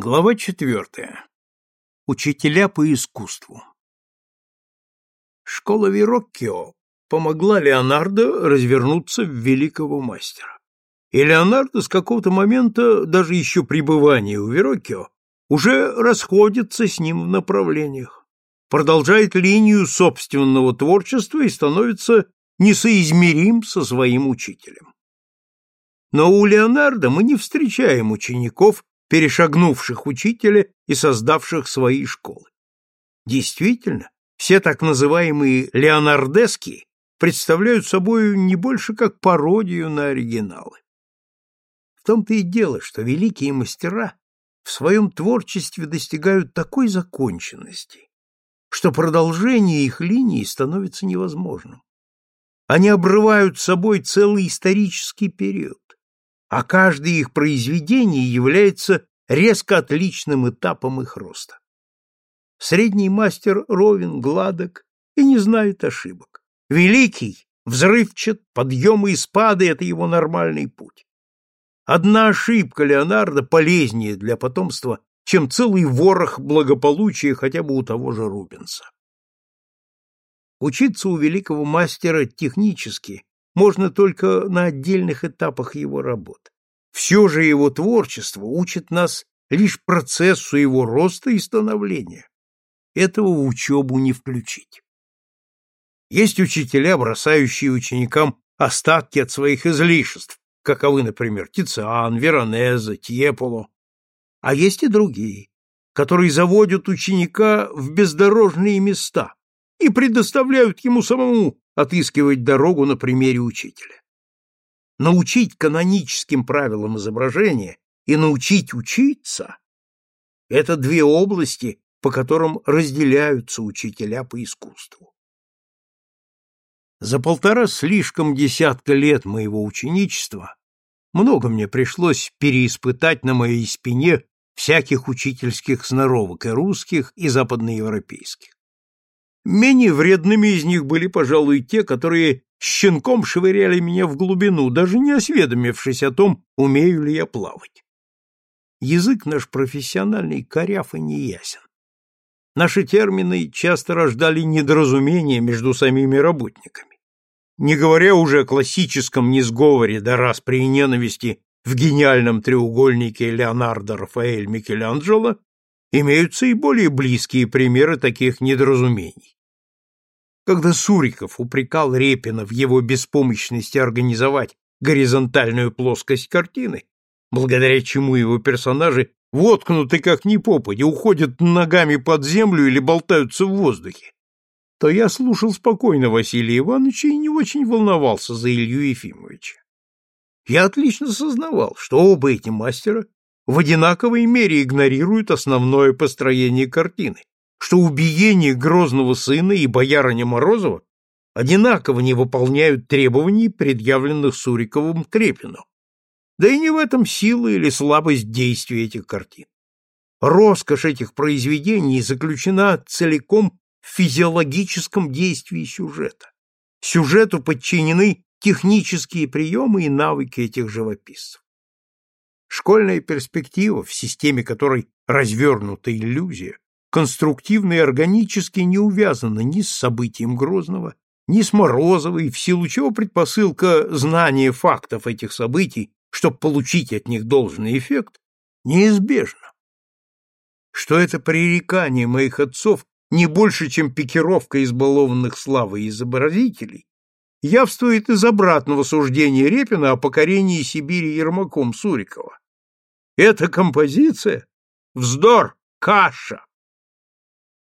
Глава четвертая. Учителя по искусству. Школа Вероккио помогла Леонардо развернуться в великого мастера. И Леонардо с какого-то момента, даже еще пребывания у Вероккио, уже расходится с ним в направлениях, продолжает линию собственного творчества и становится несоизмерим со своим учителем. Но у Леонардо мы не встречаем учеников, перешагнувших учителя и создавших свои школы. Действительно, все так называемые леонардески представляют собой не больше как пародию на оригиналы. В том-то и дело, что великие мастера в своем творчестве достигают такой законченности, что продолжение их линии становится невозможным. Они обрывают собой целый исторический период а каждое их произведение является резко отличным этапом их роста. Средний мастер ровен, гладок и не знает ошибок. Великий, взрывчат, подъемы и спады — это его нормальный путь. Одна ошибка Леонардо полезнее для потомства, чем целый ворох благополучия хотя бы у того же Рубенса. Учиться у великого мастера технически можно только на отдельных этапах его работ. Все же его творчество учит нас лишь процессу его роста и становления. Этого в учебу не включить. Есть учителя, бросающие ученикам остатки от своих излишеств, каковы, например, Тициан, Веронезе, Тьеполо. А есть и другие, которые заводят ученика в бездорожные места и предоставляют ему самому отыскивать дорогу на примере учителя. Научить каноническим правилам изображения и научить учиться – это две области, по которым разделяются учителя по искусству. За полтора слишком десятка лет моего ученичества много мне пришлось переиспытать на моей спине всяких учительских сноровок и русских, и западноевропейских. Менее вредными из них были, пожалуй, те, которые щенком швыряли меня в глубину, даже не осведомившись о том, умею ли я плавать. Язык наш профессиональный коряв и неясен. Наши термины часто рождали недоразумения между самими работниками. Не говоря уже о классическом несговоре да распри и ненависти в гениальном треугольнике Леонардо Рафаэль Микеланджело, имеются и более близкие примеры таких недоразумений. Когда Суриков упрекал Репина в его беспомощности организовать горизонтальную плоскость картины, благодаря чему его персонажи воткнуты как ни попадя, уходят ногами под землю или болтаются в воздухе, то я слушал спокойно Василия Ивановича и не очень волновался за Илью Ефимовича. Я отлично сознавал, что оба эти мастера в одинаковой мере игнорируют основное построение картины, что убиение Грозного сына и боярыня Морозова одинаково не выполняют требований, предъявленных Суриковым Трепину. Да и не в этом сила или слабость действия этих картин. Роскошь этих произведений заключена целиком в физиологическом действии сюжета. Сюжету подчинены технические приемы и навыки этих живописцев. Школьная перспектива, в системе которой развернута иллюзия, конструктивно и органически не увязана ни с событием Грозного, ни с Морозовой, в силу чего предпосылка знания фактов этих событий, чтобы получить от них должный эффект, неизбежна. Что это пререкание моих отцов не больше, чем пикировка избалованных славой изобразителей, явствует из обратного суждения Репина о покорении Сибири Ермаком Сурикова. Эта композиция — вздор, каша.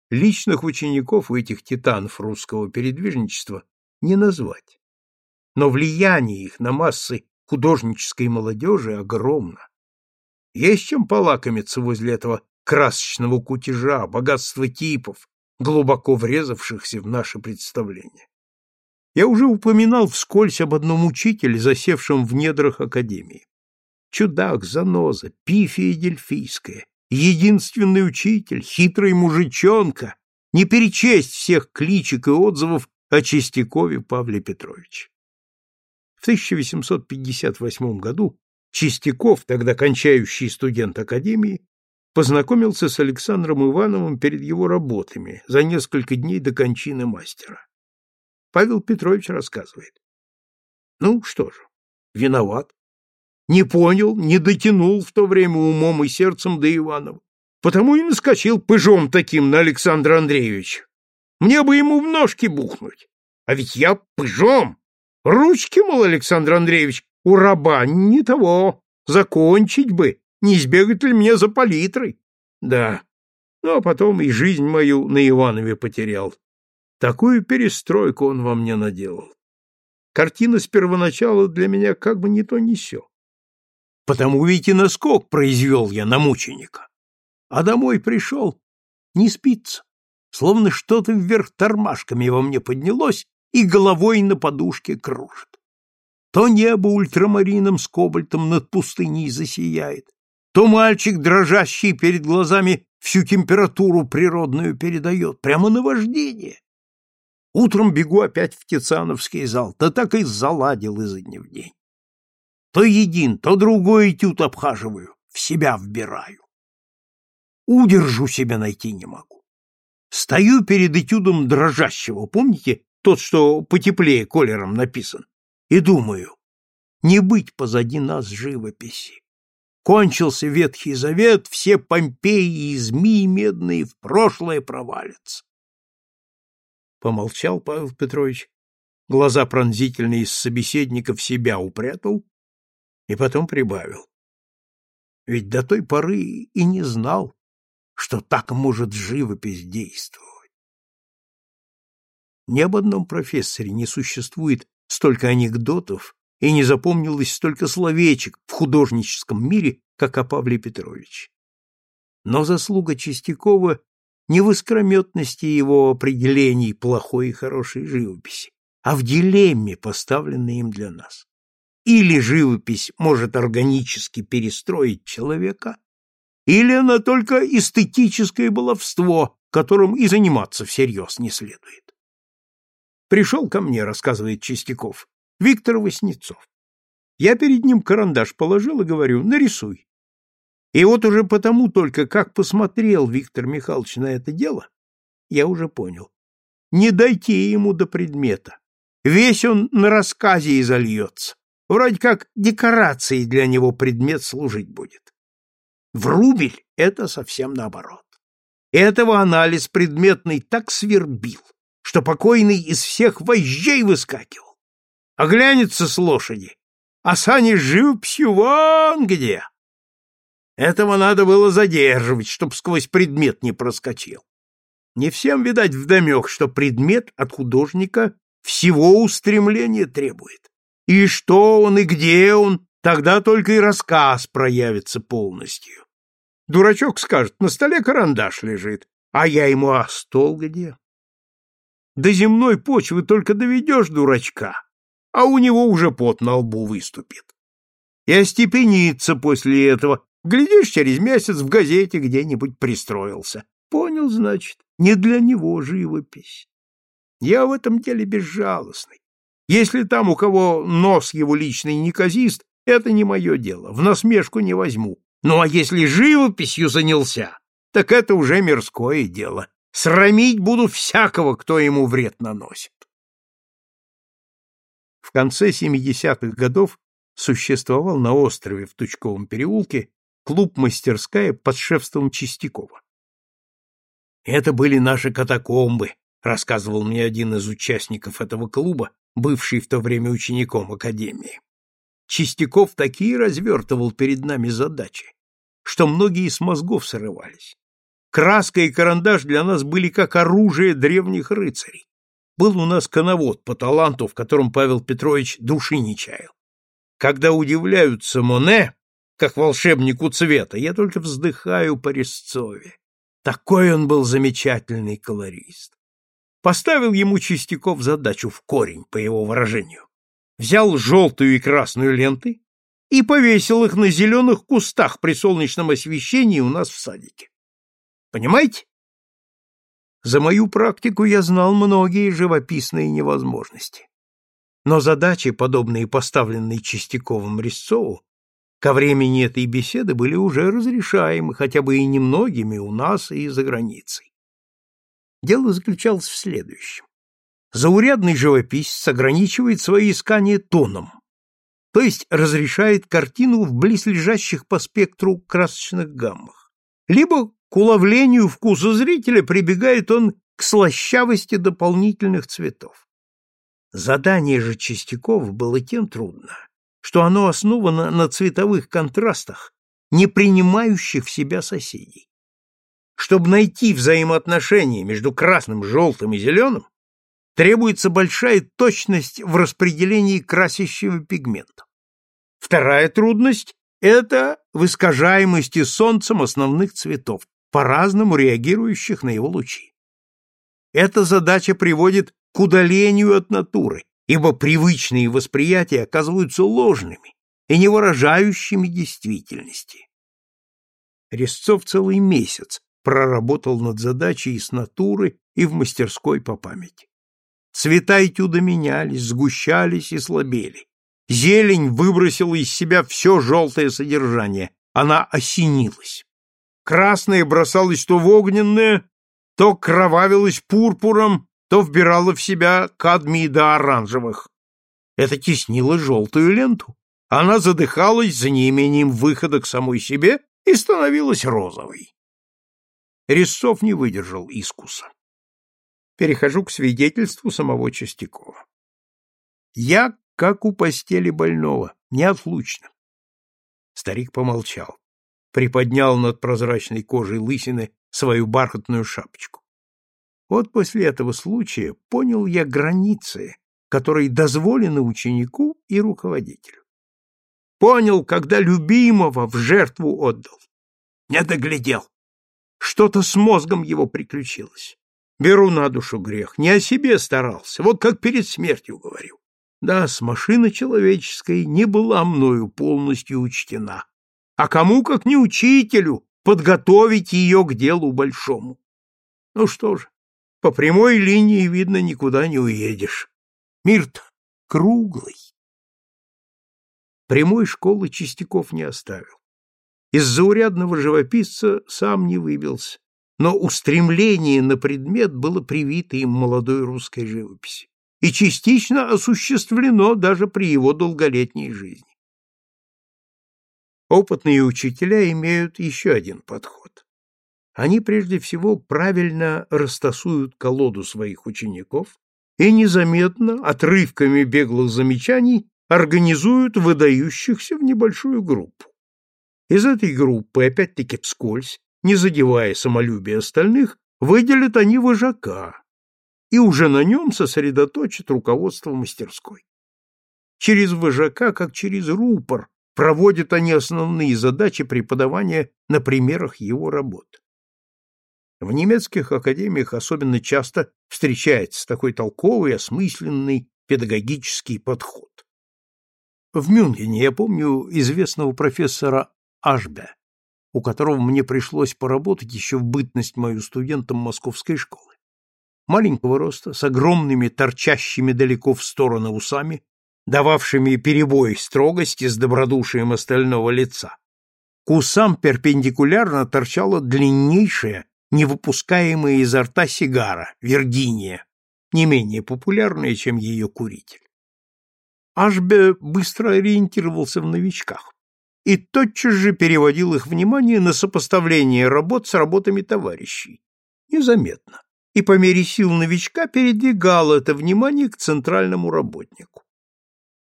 Личных учеников у этих титанов русского передвижничества не назвать. Но влияние их на массы художнической молодежи огромно. Есть чем полакомиться возле этого красочного кутежа, богатства типов, глубоко врезавшихся в наше представление. Я уже упоминал вскользь об одном учителе, засевшем в недрах Академии. Чудак, заноза, пифия дельфийская, единственный учитель, хитрый мужичонка, не перечесть всех кличек и отзывов о Чистякове Павле Петровиче. В 1858 году Чистяков, тогда кончающий студент Академии, познакомился с Александром Ивановым перед его работами за несколько дней до кончины мастера. Павел Петрович рассказывает. Ну, что же, виноват. Не понял, не дотянул в то время умом и сердцем до Иванова. Потому и наскочил пыжом таким на Александра Андреевича. Мне бы ему в ножки бухнуть. А ведь я пыжом. Ручки, мол, Александр Андреевич, у раба не того. Закончить бы, не избегать ли мне за палитрой. Да. Ну, а потом и жизнь мою на Иванове потерял. Такую перестройку он во мне наделал. Картина с первоначала для меня как бы не то не сё. Потому ведь и наскок произвел я на мученика. А домой пришел, не спится. Словно что-то вверх тормашками во мне поднялось и головой на подушке кружит. То небо ультрамарином с кобальтом над пустыней засияет, то мальчик, дрожащий перед глазами, всю температуру природную передает, прямо наваждение. Утром бегу опять в Тициановский зал, да так и заладил изо дня в день. То един, то другой этюд обхаживаю, в себя вбираю. Удержу себя найти не могу. Стою перед этюдом дрожащего, помните, тот, что потеплее колером написан, и думаю, не быть позади нас живописи. Кончился Ветхий Завет, все Помпеи и змеи медные в прошлое провалятся. Помолчал Павел Петрович, глаза пронзительные из собеседника в себя упрятал и потом прибавил. Ведь до той поры и не знал, что так может живопись действовать. Ни об одном профессоре не существует столько анекдотов и не запомнилось столько словечек в художническом мире, как о Павле Петровиче. Но заслуга Чистякова не в искрометности его определений плохой и хорошей живописи, а в дилемме, поставленной им для нас. Или живопись может органически перестроить человека, или она только эстетическое баловство, которым и заниматься всерьез не следует. Пришел ко мне, рассказывает Чистяков, Виктор Васнецов. Я перед ним карандаш положил и говорю, нарисуй. И вот уже потому только, как посмотрел Виктор Михайлович на это дело, я уже понял. Не дойти ему до предмета. Весь он на рассказе изольется. Вроде как декорацией для него предмет служить будет. Врубель — это совсем наоборот. Этого анализ предметный так свербил, что покойный из всех вожжей выскакивал. Оглянется с лошади, а сани живописью вон где. Этого надо было задерживать, чтоб сквозь предмет не проскочил. Не всем, видать, вдомек, что предмет от художника всего устремления требует. И что он, и где он, тогда только и рассказ проявится полностью. Дурачок скажет, на столе карандаш лежит, а я ему, а стол где? До земной почвы только доведешь дурачка, а у него уже пот на лбу выступит. И остепенится после этого. Глядишь, через месяц в газете где-нибудь пристроился. Понял, значит, не для него живопись. Я в этом деле безжалостный. Если там у кого нос его личный неказист, это не мое дело, в насмешку не возьму. Ну а если живописью занялся, так это уже мирское дело. Срамить буду всякого, кто ему вред наносит. В конце 70-х годов существовал на острове в Тучковом переулке клуб-мастерская под шефством Чистякова. Это были наши катакомбы, рассказывал мне один из участников этого клуба, бывший в то время учеником академии. Чистяков такие развертывал перед нами задачи, что многие с мозгов срывались. Краска и карандаш для нас были как оружие древних рыцарей. Был у нас коновод по таланту, в котором Павел Петрович души не чаял. Когда удивляются Моне, как волшебнику цвета, я только вздыхаю по Резцове. Такой он был замечательный колорист. Поставил ему Чистяков задачу в корень, по его выражению. Взял желтую и красную ленты и повесил их на зеленых кустах при солнечном освещении у нас в садике. Понимаете? За мою практику я знал многие живописные невозможности. Но задачи, подобные поставленной Чистяковым Резцову, ко времени этой беседы были уже разрешаемы, хотя бы и немногими у нас и за границей. Дело заключалось в следующем. Заурядный живописец ограничивает свои искания тоном, то есть разрешает картину в близлежащих по спектру красочных гаммах. Либо к уловлению вкуса зрителя прибегает он к слащавости дополнительных цветов. Задание же Чистякова было тем трудно, что оно основано на цветовых контрастах, не принимающих в себя соседей. Чтобы найти взаимоотношения между красным, желтым и зеленым, требуется большая точность в распределении красящего пигмента. Вторая трудность – это в искажаемости солнцем основных цветов, по-разному реагирующих на его лучи. Эта задача приводит к удалению от натуры, ибо привычные восприятия оказываются ложными и не выражающими действительности. Резцов целый месяц проработал над задачей и с натуры, и в мастерской по памяти. Цвета этюда менялись, сгущались и слабели. Зелень выбросила из себя все желтое содержание, она осенилась. Красное бросалось то в огненное, то кровавилось пурпуром, то вбирало в себя кадмий до оранжевых. Это теснило желтую ленту. Она задыхалась за неимением выхода к самой себе и становилась розовой. Резцов не выдержал искуса. Перехожу к свидетельству самого Чистякова. Я как у постели больного, неотлучно. Старик помолчал, приподнял над прозрачной кожей лысины свою бархатную шапочку. Вот после этого случая понял я границы, которые дозволены ученику и руководителю. Понял, когда любимого в жертву отдал. Не доглядел. Что-то с мозгом его приключилось. Беру на душу грех, не о себе старался, вот как перед смертью говорил. Да, с машины человеческой не была мною полностью учтена. А кому, как не учителю, подготовить ее к делу большому? Ну что же, по прямой линии, видно, никуда не уедешь. Мир-то круглый. Прямой школы Чистяков не оставил. Из заурядного живописца сам не выбился, но устремление на предмет было привито им молодой русской живописи и частично осуществлено даже при его долголетней жизни. Опытные учителя имеют еще один подход. Они прежде всего правильно растасуют колоду своих учеников и незаметно, отрывками беглых замечаний, организуют выдающихся в небольшую группу. Из этой группы, опять-таки вскользь, не задевая самолюбие остальных, выделят они вожака, и уже на нем сосредоточат руководство мастерской. Через вожака, как через рупор, проводят они основные задачи преподавания на примерах его работ. В немецких академиях особенно часто встречается такой толковый, осмысленный педагогический подход. В Мюнхене я помню известного профессора Ашбе, у которого мне пришлось поработать еще в бытность мою студентом московской школы. Маленького роста, с огромными торчащими далеко в стороны усами, дававшими перебой строгости с добродушием остального лица. К усам перпендикулярно торчала длиннейшая, не выпускаемая изо рта сигара, Виргиния, не менее популярная, чем ее куритель. Ашбе быстро ориентировался в новичках и тотчас же переводил их внимание на сопоставление работ с работами товарищей. Незаметно. И по мере сил новичка передвигал это внимание к центральному работнику.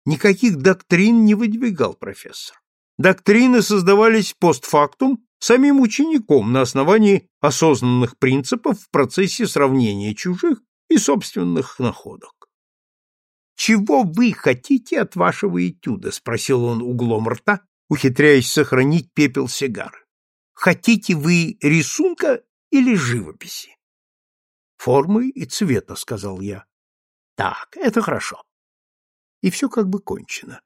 Никаких доктрин не выдвигал профессор. Доктрины создавались постфактум самим учеником на основании осознанных принципов в процессе сравнения чужих и собственных находок. «Чего вы хотите от вашего этюда?» — спросил он углом рта, ухитряясь сохранить пепел сигары. «Хотите вы рисунка или живописи?» «Формы и цвета», — сказал я. «Так, это хорошо». И все как бы кончено.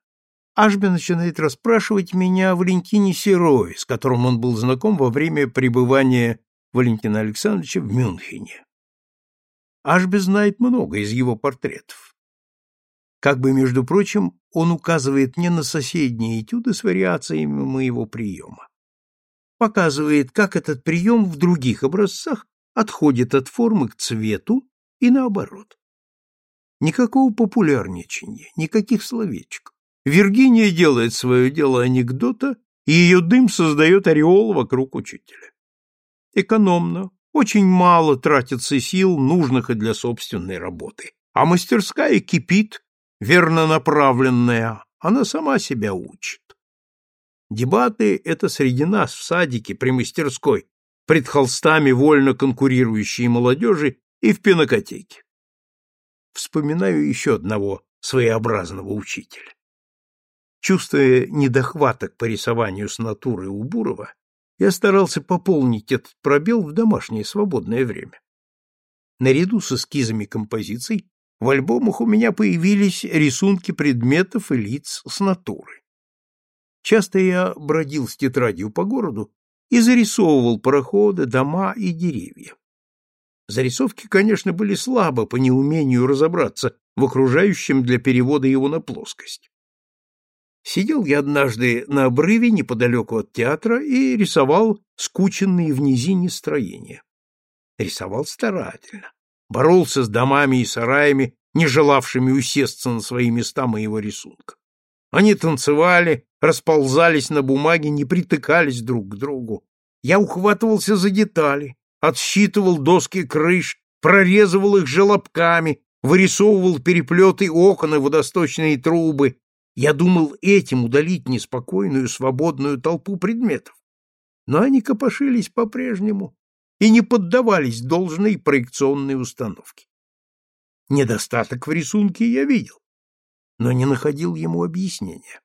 Ашби начинает расспрашивать меня о Валентине Серове, с которым он был знаком во время пребывания Валентина Александровича в Мюнхене. Ашби знает много из его портретов. Как бы, между прочим, он указывает мне на соседние этюды с вариациями моего приема. Показывает, как этот прием в других образцах отходит от формы к цвету и наоборот. Никакого популярничания, никаких словечек. Виргиния делает свое дело анекдота, и ее дым создает ореол вокруг учителя. Экономно, очень мало тратится сил, нужных и для собственной работы. А мастерская кипит, верно направленная, она сама себя учит. Дебаты — это среди нас в садике при мастерской, пред холстами вольно конкурирующей молодежи и в пинокотеке. Вспоминаю еще одного своеобразного учителя. Чувствуя недохваток по рисованию с натуры у Бурова, я старался пополнить этот пробел в домашнее свободное время. Наряду с эскизами композиций в альбомах у меня появились рисунки предметов и лиц с натуры. Часто я бродил с тетрадью по городу и зарисовывал пароходы, дома и деревья. Зарисовки, конечно, были слабо по неумению разобраться в окружающем для перевода его на плоскость. Сидел я однажды на обрыве неподалеку от театра и рисовал скученные в низине строения. Рисовал старательно, боролся с домами и сараями, не желавшими усесться на свои места моего рисунка. Они танцевали, расползались на бумаге, не притыкались друг к другу. Я ухватывался за детали, отсчитывал доски крыш, прорезывал их желобками, вырисовывал переплеты окон и водосточные трубы, я думал этим удалить неспокойную, свободную толпу предметов. Но они копошились по-прежнему и не поддавались должной проекционной установке. Недостаток в рисунке я видел, но не находил ему объяснения.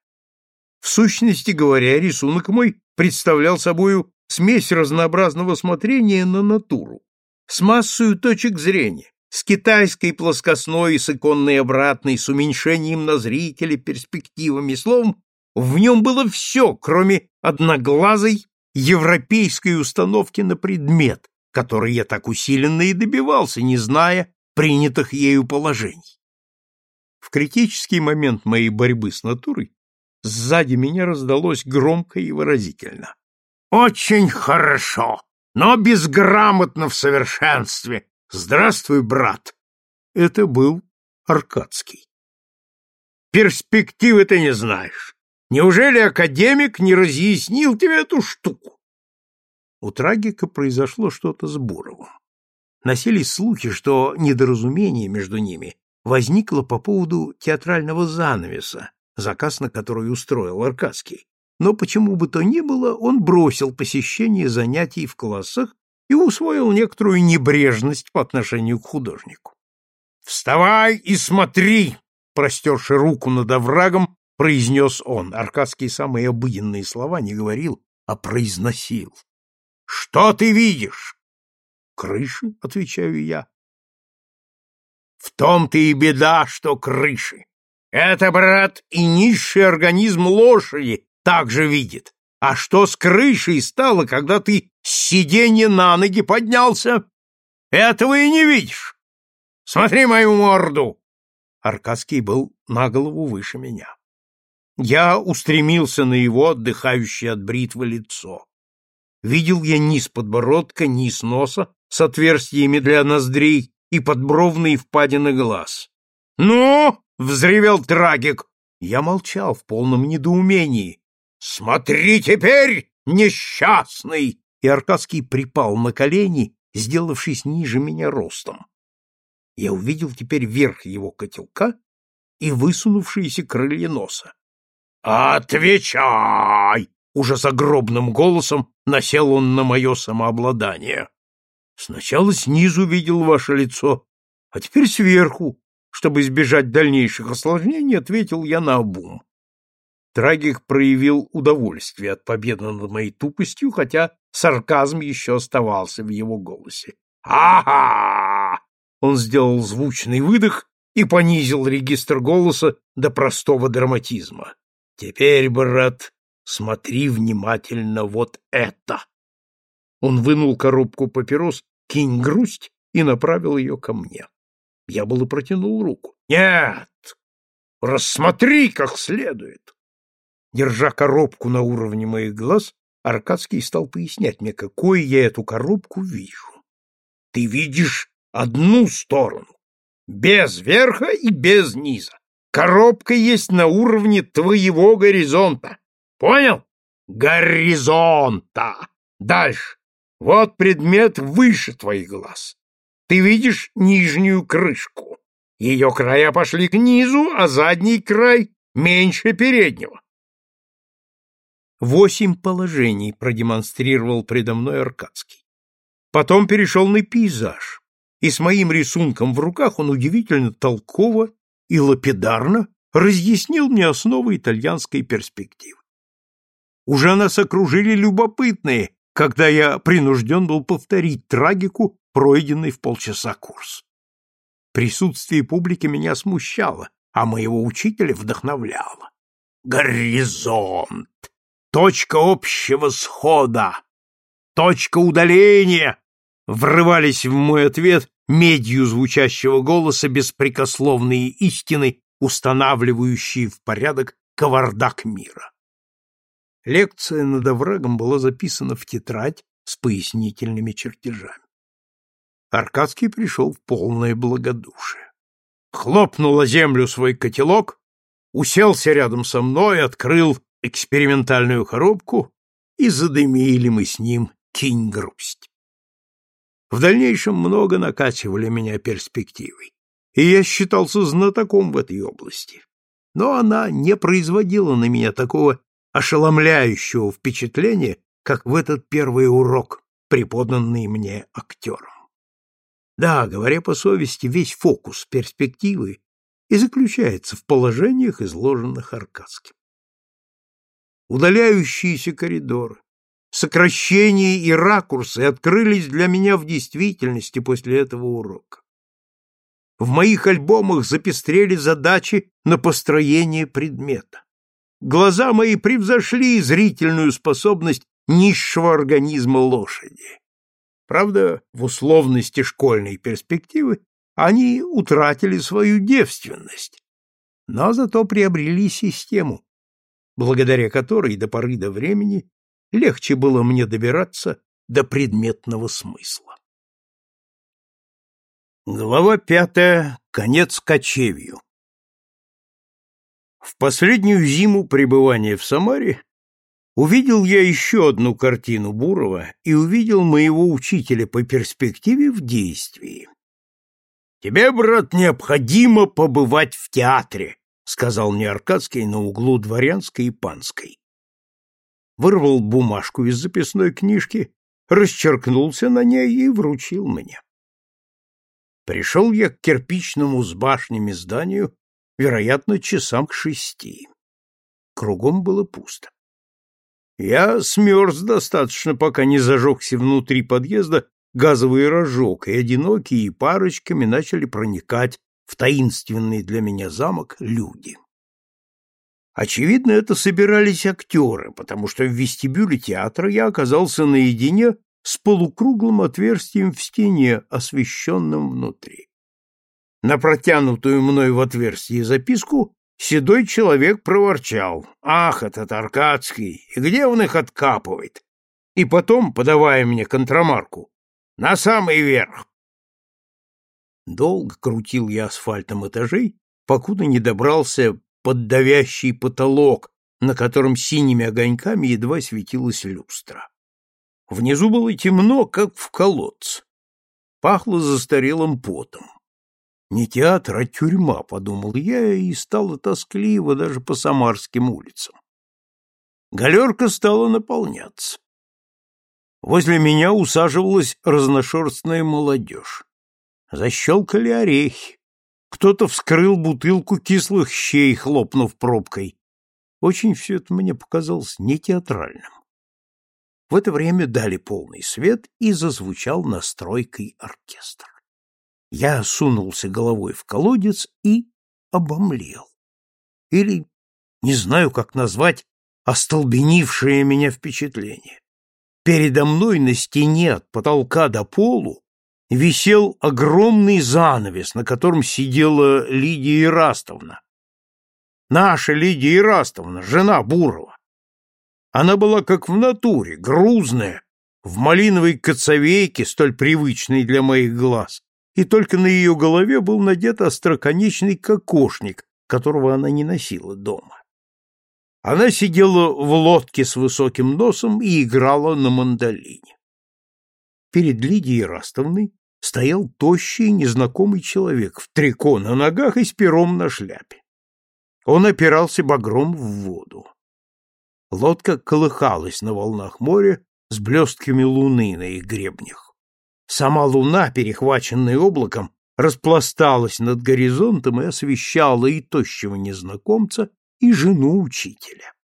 В сущности говоря, рисунок мой представлял собою смесь разнообразного смотрения на натуру с массой точек зрения, с китайской плоскостной, с иконной обратной, с уменьшением на зрителя, перспективами, словом, в нем было все, кроме одноглазой европейской установки на предмет, который я так усиленно и добивался, не зная принятых ею положений. В критический момент моей борьбы с натурой сзади меня раздалось громко и выразительно. «Очень хорошо, но безграмотно в совершенстве, Здравствуй, брат. Это был Аркадский. Перспективы ты не знаешь. Неужели академик не разъяснил тебе эту штуку? У трагика произошло что-то с Буровым. Носились слухи, что недоразумение между ними возникло по поводу театрального занавеса, заказ на который устроил Аркадский. Но почему бы то ни было, он бросил посещение занятий в классах и усвоил некоторую небрежность по отношению к художнику. «Вставай и смотри!» — простерши руку над оврагом, произнес он. Аркадский самые обыденные слова не говорил, а произносил. «Что ты видишь?» «Крыши», — отвечаю я. «В том-то и беда, что крыши. Это, брат, и низший организм лошади также видит. А что с крышей стало, когда ты с сиденья на ноги поднялся? Этого и не видишь. Смотри мою морду. Аркадский был на голову выше меня. Я устремился на его отдыхающее от бритвы лицо. Видел я низ подбородка, низ носа с отверстиями для ноздрей и подбровные впадины глаз. «Ну!» — взревел трагик. Я молчал в полном недоумении, «Смотри теперь, несчастный!» И Аркадский припал на колени, сделавшись ниже меня ростом. Я увидел теперь верх его котелка и высунувшиеся крылья носа. «Отвечай!» — уже загробным голосом насел он на мое самообладание. «Сначала снизу видел ваше лицо, а теперь сверху. Чтобы избежать дальнейших осложнений, ответил я на обум. Трагик проявил удовольствие от победы над моей тупостью, хотя сарказм еще оставался в его голосе. «Ага!» Он сделал звучный выдох и понизил регистр голоса до простого драматизма. «Теперь, брат, смотри внимательно вот это!» Он вынул коробку папирос «Кинь грусть» и направил ее ко мне. Я было протянул руку. «Нет! Рассмотри как следует. Держа коробку на уровне моих глаз, Аркадский стал пояснять мне, какой я эту коробку вижу. Ты видишь одну сторону, без верха и без низа. Коробка есть на уровне твоего горизонта. Понял? Горизонта. Дальше. Вот предмет выше твоих глаз. Ты видишь нижнюю крышку. Ее края пошли к низу, а задний край меньше переднего. Восемь положений продемонстрировал предо мной Аркадский. Потом перешел на пейзаж, и с моим рисунком в руках он удивительно толково и лапидарно разъяснил мне основы итальянской перспективы. Уже нас окружили любопытные, когда я принужден был повторить трагику, пройденный в полчаса курс. Присутствие публики меня смущало, а моего учителя вдохновляло. Горизонт! Точка общего схода! Точка удаления! Врывались в мой ответ медью звучащего голоса беспрекословные истины, устанавливающие в порядок кавардак мира. Лекция над оврагом была записана в тетрадь с пояснительными чертежами. Аркадский пришел в полное благодушие. Хлопнул о землю свой котелок, уселся рядом со мной, открыл экспериментальную коробку, и задымили мы с ним кинь грусть. В дальнейшем много накачивали меня перспективой, и я считался знатоком в этой области. Но она не производила на меня такого ошеломляющего впечатления, как в этот первый урок, преподанный мне актером. Да, говоря по совести, весь фокус перспективы и заключается в положениях, изложенных Аркадским. Удаляющиеся коридоры, сокращения и ракурсы открылись для меня в действительности после этого урока. В моих альбомах запестрели задачи на построение предмета. Глаза мои превзошли зрительную способность низшего организма лошади. Правда, в условности школьной перспективы они утратили свою девственность, но зато приобрели систему, благодаря которой до поры до времени легче было мне добираться до предметного смысла. Глава пятая. Конец кочевью. В последнюю зиму пребывания в Самаре увидел я еще одну картину Бурова и увидел моего учителя по перспективе в действии. «Тебе, брат, необходимо побывать в театре», — сказал мне Аркадский на углу Дворянской и Панской. Вырвал бумажку из записной книжки, расчеркнулся на ней и вручил мне. Пришел я к кирпичному с башнями зданию, вероятно, часам к шести. Кругом было пусто. Я смерз достаточно, пока не зажегся внутри подъезда газовый рожок, и одинокие парочками начали проникать в таинственный для меня замок люди. Очевидно, это собирались актеры, потому что в вестибюле театра я оказался наедине с полукруглым отверстием в стене, освещенным внутри. На протянутую мной в отверстие записку Седой человек проворчал. «Ах, этот Аркадский! Где он их откапывает?» И потом, подавая мне контрамарку, «На самый верх!» Долго крутил я асфальтом этажей, покуда не добрался под давящий потолок, на котором синими огоньками едва светилась люстра. Внизу было темно, как в колодце. Пахло застарелым потом. Не театр, а тюрьма, подумал я, и стало тоскливо даже по самарским улицам. Галерка стала наполняться. Возле меня усаживалась разношерстная молодежь. Защелкали орехи. Кто-то вскрыл бутылку кислых щей, хлопнув пробкой. Очень все это мне показалось не театральным. В это время дали полный свет, и зазвучал настройкой оркестр. Я сунулся головой в колодец и обомлел. Или, не знаю, как назвать, остолбенившее меня впечатление. Передо мной на стене от потолка до полу висел огромный занавес, на котором сидела Лидия Ирастовна. Наша Лидия Ирастовна, жена Бурова. Она была как в натуре, грузная, в малиновой коцовейке, столь привычной для моих глаз, и только на ее голове был надет остроконечный кокошник, которого она не носила дома. Она сидела в лодке с высоким носом и играла на мандолине. Перед Лидией Растовной стоял тощий незнакомый человек в трико на ногах и с пером на шляпе. Он опирался багром в воду. Лодка колыхалась на волнах моря с блестками луны на их гребнях. Сама луна, перехваченная облаком, распласталась над горизонтом и освещала и тощего незнакомца, и жену учителя.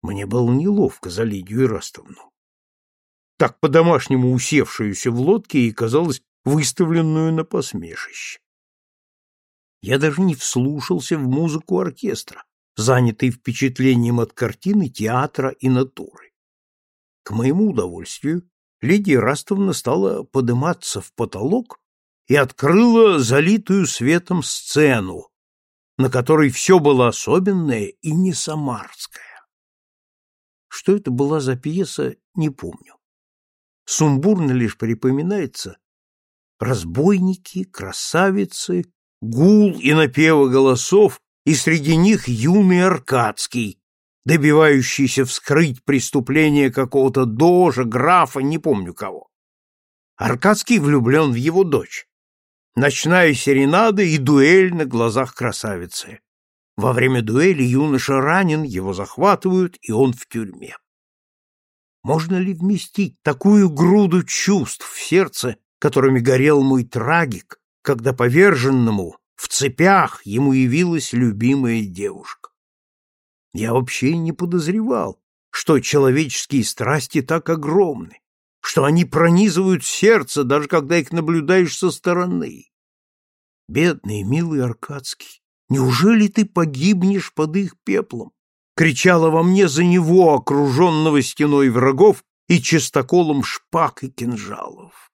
Мне было неловко за Лидию Ирастовну. Так по-домашнему усевшуюся в лодке и казалось выставленную на посмешище. Я даже не вслушался в музыку оркестра, занятый впечатлением от картины, театра и натуры. К моему удовольствию Лидия Растовна стала подниматься в потолок и открыла залитую светом сцену, на которой все было особенное и не самарское. Что это была за пьеса, не помню. Сумбурно лишь припоминается разбойники, красавицы, гул и напевы голосов, и среди них юный Аркадский, добивающийся вскрыть преступление какого-то дожа, графа, не помню кого. Аркадский влюблен в его дочь. Ночная серенада и дуэль на глазах красавицы. Во время дуэли юноша ранен, его захватывают, и он в тюрьме. Можно ли вместить такую груду чувств в сердце, которыми горел мой трагик, когда поверженному в цепях ему явилась любимая девушка? Я вообще не подозревал, что человеческие страсти так огромны, что они пронизывают сердце, даже когда их наблюдаешь со стороны. Бедный, милый Аркадский, неужели ты погибнешь под их пеплом? Кричала во мне за него, окруженного стеной врагов и чистоколом шпаг и кинжалов.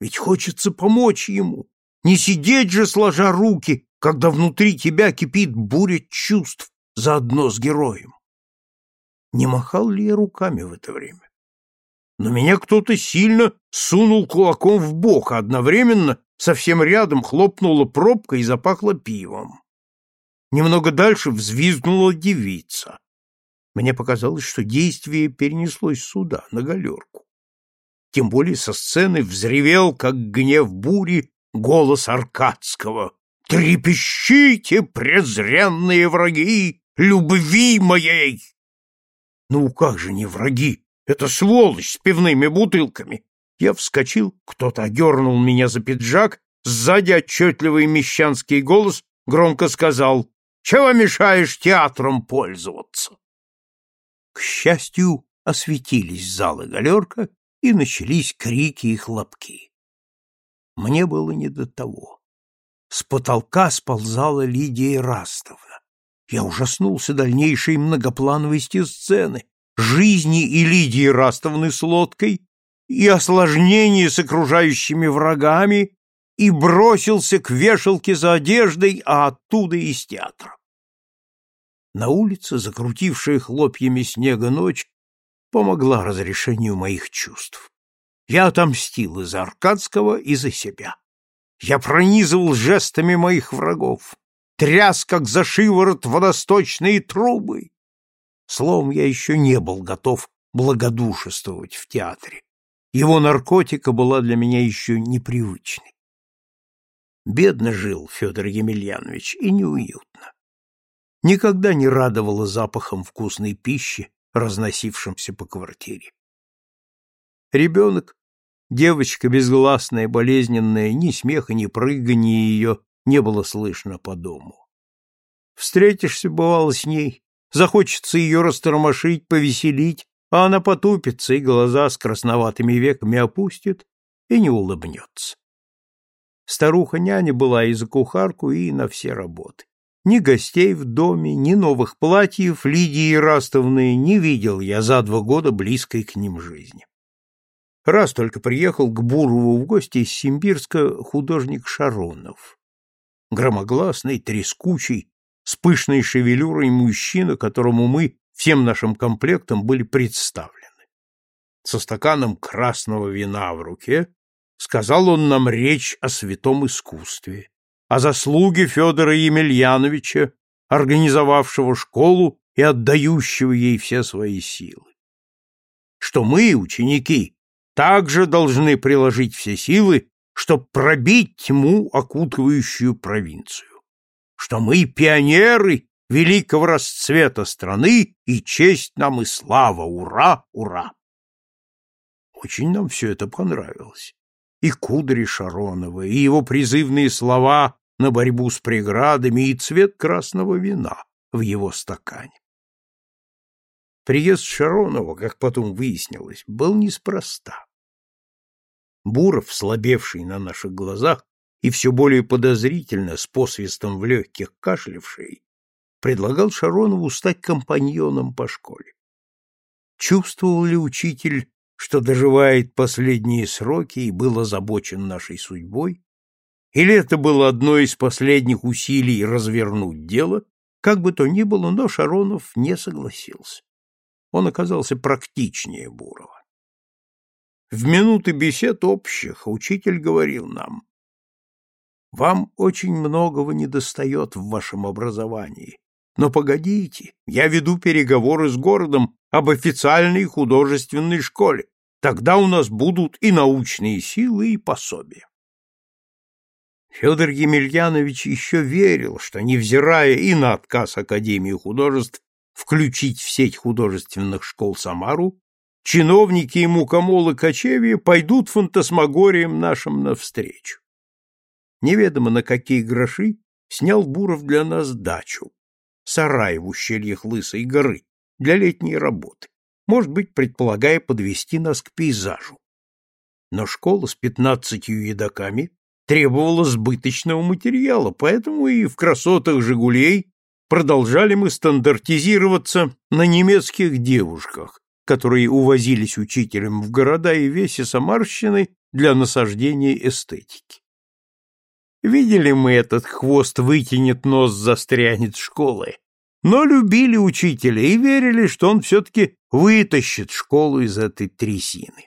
Ведь хочется помочь ему, не сидеть же сложа руки, когда внутри тебя кипит буря чувств, заодно с героем. Не махал ли я руками в это время? Но меня кто-то сильно сунул кулаком в бок, а одновременно совсем рядом хлопнула пробка и запахло пивом. Немного дальше взвизгнула девица. Мне показалось, что действие перенеслось сюда, на галерку. Тем более со сцены взревел, как гнев бури, голос Аркадского. «Трепещите, презренные враги, любви моей!» «Ну как же не враги? Это сволочь с пивными бутылками!» Я вскочил, кто-то одернул меня за пиджак, сзади отчетливый мещанский голос громко сказал «Чего мешаешь театром пользоваться?» К счастью, осветились залы галерка, и начались крики и хлопки. Мне было не до того. С потолка сползала Лидия Растовна. Я ужаснулся дальнейшей многоплановости сцены, жизни и Лидии Растовны с лодкой, и осложнений с окружающими врагами, и бросился к вешалке за одеждой, а оттуда из театра. На улице, закрутившая хлопьями снега ночь, помогла разрешению моих чувств. Я отомстил и за Аркадского, и за себя. Я пронизывал жестами моих врагов тряс, как за шиворот, водосточные трубы. Словом, я еще не был готов благодушествовать в театре. Его наркотика была для меня еще непривычной. Бедно жил Федор Емельянович и неуютно. Никогда не радовало запахом вкусной пищи, разносившимся по квартире. Ребенок, девочка безгласная, болезненная, ни смеха, ни прыгания ее не было слышно по дому. Встретишься, бывало, с ней, захочется ее растормошить, повеселить, а она потупится и глаза с красноватыми веками опустит и не улыбнется. Старуха-няня была и за кухарку, и на все работы. Ни гостей в доме, ни новых платьев Лидии Растовны не видел я за два года близкой к ним жизни. Раз только приехал к Бурову в гости из Симбирска художник Шаронов громогласный, трескучий, с пышной шевелюрой мужчина, которому мы всем нашим комплектом были представлены. Со стаканом красного вина в руке сказал он нам речь о святом искусстве, о заслуге Федора Емельяновича, организовавшего школу и отдающего ей все свои силы. Что мы, ученики, также должны приложить все силы, чтобы пробить тьму, окутывающую провинцию. Что мы пионеры великого расцвета страны, и честь нам и слава, ура, ура! Очень нам все это понравилось. И кудри Шаронова, и его призывные слова на борьбу с преградами, и цвет красного вина в его стакане. Приезд Шаронова, как потом выяснилось, был неспроста. Буров, слабевший на наших глазах и все более подозрительно, с посвистом в легких кашлявший, предлагал Шаронову стать компаньоном по школе. Чувствовал ли учитель, что доживает последние сроки и был озабочен нашей судьбой? Или это было одно из последних усилий развернуть дело? Как бы то ни было, но Шаронов не согласился он оказался практичнее Бурова. В минуты бесед общих учитель говорил нам, «Вам очень многого недостает в вашем образовании, но погодите, я веду переговоры с городом об официальной художественной школе, тогда у нас будут и научные силы, и пособия». Федор Емельянович еще верил, что, невзирая и на отказ Академии художеств включить в сеть художественных школ Самару, чиновники и мукомолы кочевья пойдут фантасмагориям нашим навстречу. Неведомо на какие гроши снял Буров для нас дачу, сарай в ущельях Лысой горы, для летней работы, может быть, предполагая подвести нас к пейзажу. Но школа с пятнадцатью едоками требовала сбыточного материала, поэтому и в красотах «Жигулей» продолжали мы стандартизироваться на немецких девушках, которые увозились учителем в города и веси Самарщины для насаждения эстетики. Видели мы этот хвост вытянет нос, застрянет школы, но любили учителя и верили, что он все-таки вытащит школу из этой трясины.